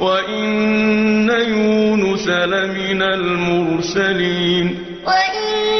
وَإِنَّ يُونُسَ لَمِنَ الْمُرْسَلِينَ وَإِنَّ